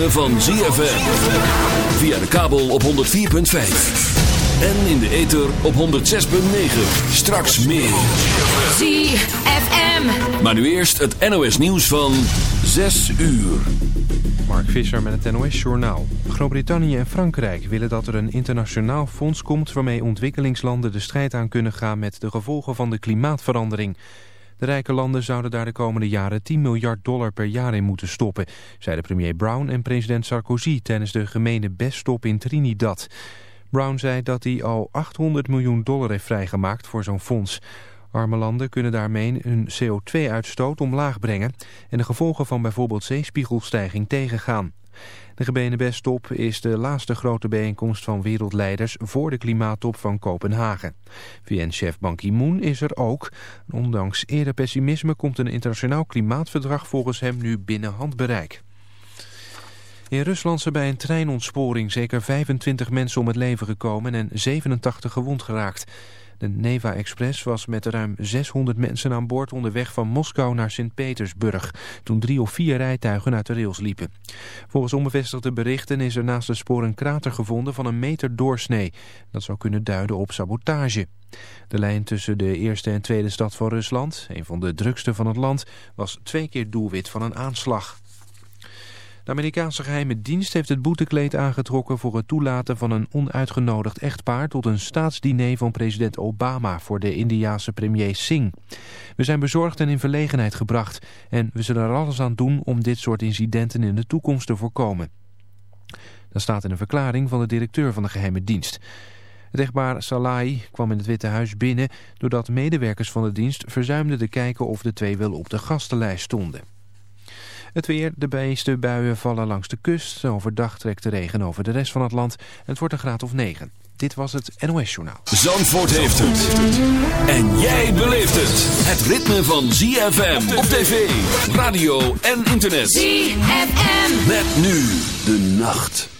Ritme van ZFM. Via de kabel op 104.5. En in de ether op 106.9. Straks meer. ZFM. Maar nu eerst het NOS nieuws van 6 uur. Mark Visser met het NOS Journaal. Groot-Brittannië en Frankrijk willen dat er een internationaal fonds komt... waarmee ontwikkelingslanden de strijd aan kunnen gaan met de gevolgen van de klimaatverandering. De rijke landen zouden daar de komende jaren 10 miljard dollar per jaar in moeten stoppen... zeiden premier Brown en president Sarkozy tijdens de gemene beststop in Trinidad. Brown zei dat hij al 800 miljoen dollar heeft vrijgemaakt voor zo'n fonds... Arme landen kunnen daarmee hun CO2-uitstoot omlaag brengen en de gevolgen van bijvoorbeeld zeespiegelstijging tegengaan. De GBNB-top is de laatste grote bijeenkomst van wereldleiders voor de klimaattop van Kopenhagen. VN-chef Ban Ki-moon is er ook. Ondanks eerder pessimisme komt een internationaal klimaatverdrag volgens hem nu binnen handbereik. In Rusland zijn bij een treinontsporing zeker 25 mensen om het leven gekomen en 87 gewond geraakt. De Neva Express was met ruim 600 mensen aan boord onderweg van Moskou naar Sint-Petersburg, toen drie of vier rijtuigen uit de rails liepen. Volgens onbevestigde berichten is er naast het spoor een krater gevonden van een meter doorsnee. Dat zou kunnen duiden op sabotage. De lijn tussen de eerste en tweede stad van Rusland, een van de drukste van het land, was twee keer doelwit van een aanslag. De Amerikaanse geheime dienst heeft het boetekleed aangetrokken voor het toelaten van een onuitgenodigd echtpaar tot een staatsdiner van president Obama voor de Indiase premier Singh. We zijn bezorgd en in verlegenheid gebracht en we zullen er alles aan doen om dit soort incidenten in de toekomst te voorkomen. Dat staat in een verklaring van de directeur van de geheime dienst. Het echtpaar Salahi kwam in het Witte Huis binnen doordat medewerkers van de dienst verzuimden te kijken of de twee wel op de gastenlijst stonden. Het weer, de meeste buien vallen langs de kust. Overdag trekt de regen over de rest van het land. Het wordt een graad of 9. Dit was het NOS Journaal. Zandvoort heeft het. En jij beleeft het. Het ritme van ZFM op tv, radio en internet. ZFM. Met nu de nacht.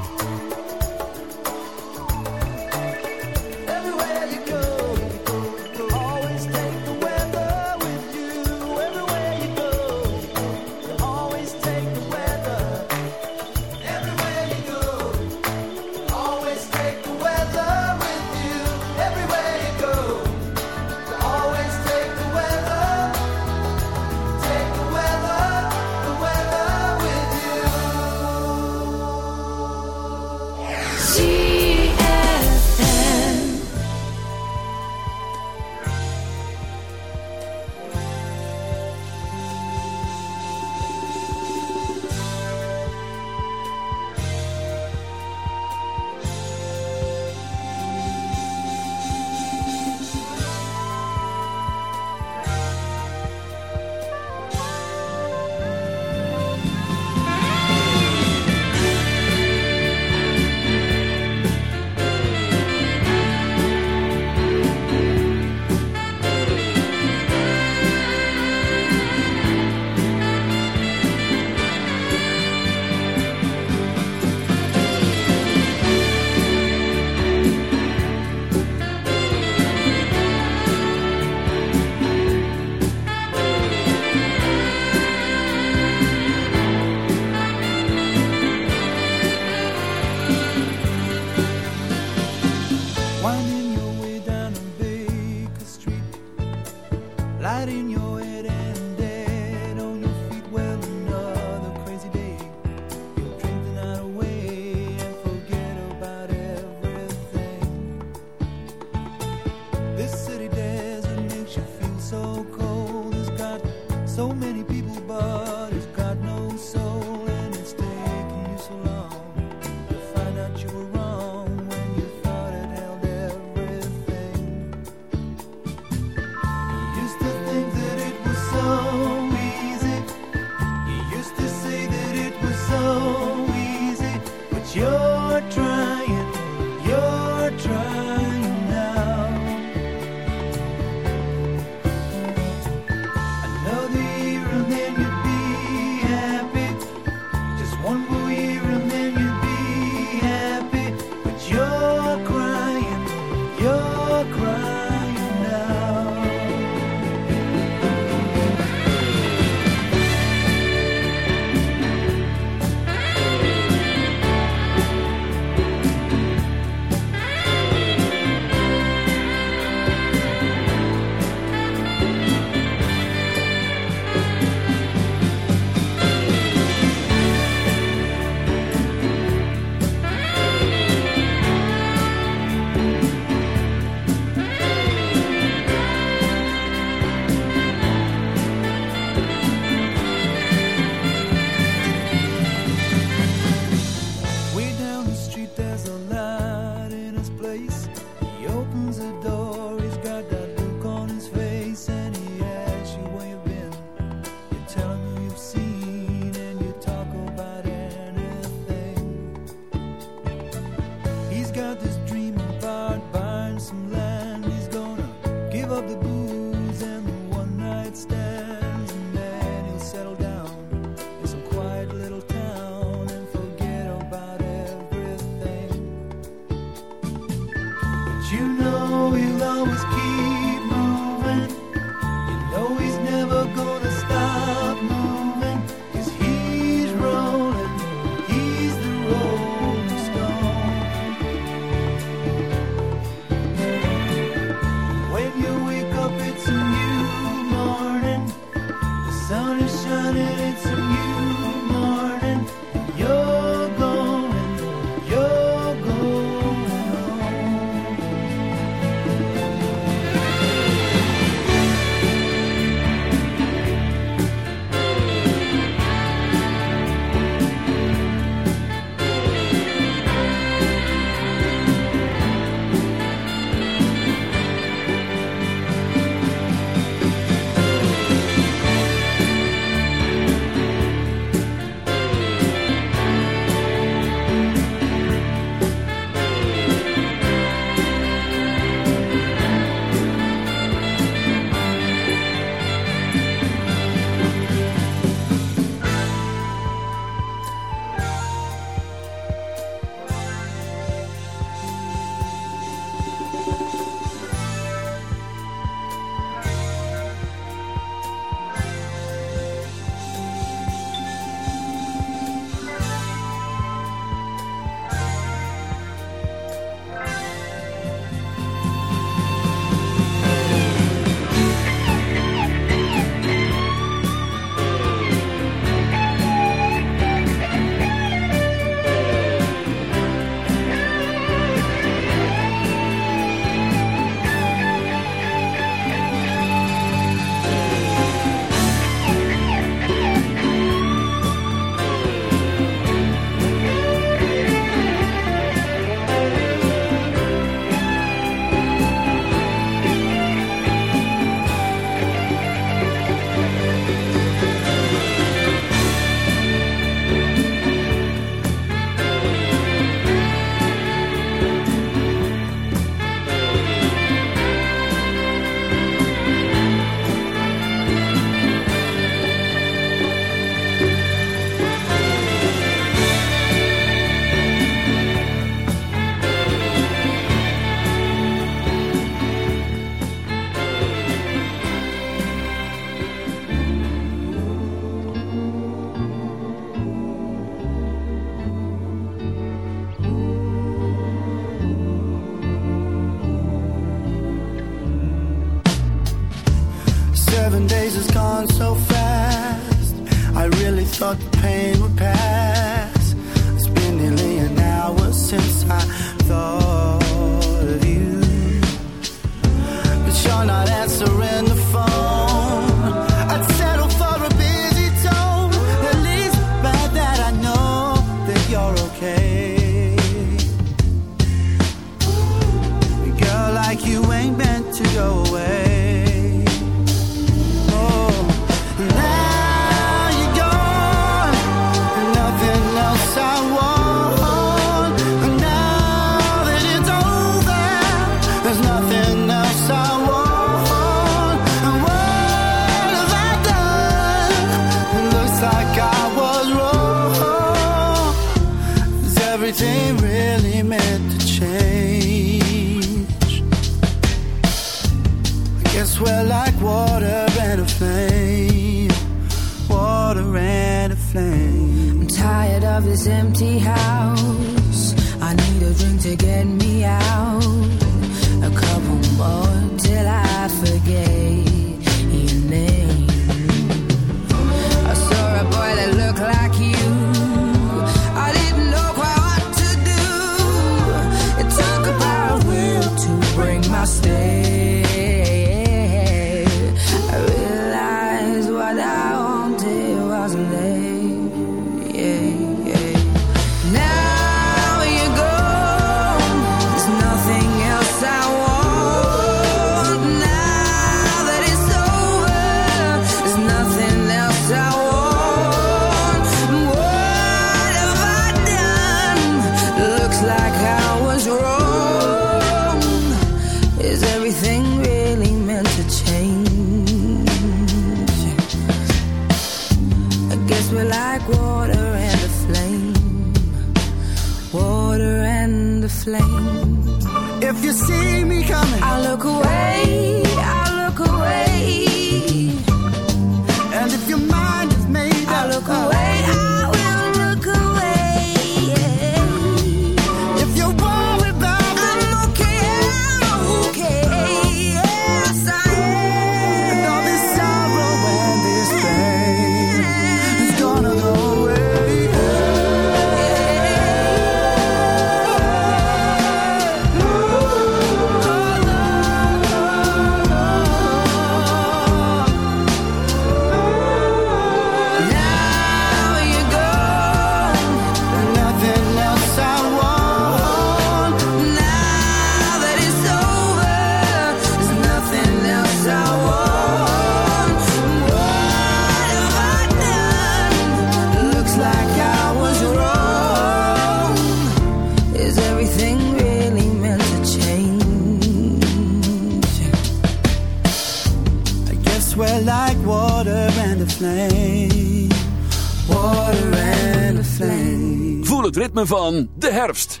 Van de herfst.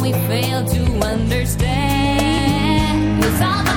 we fail to understand. It's all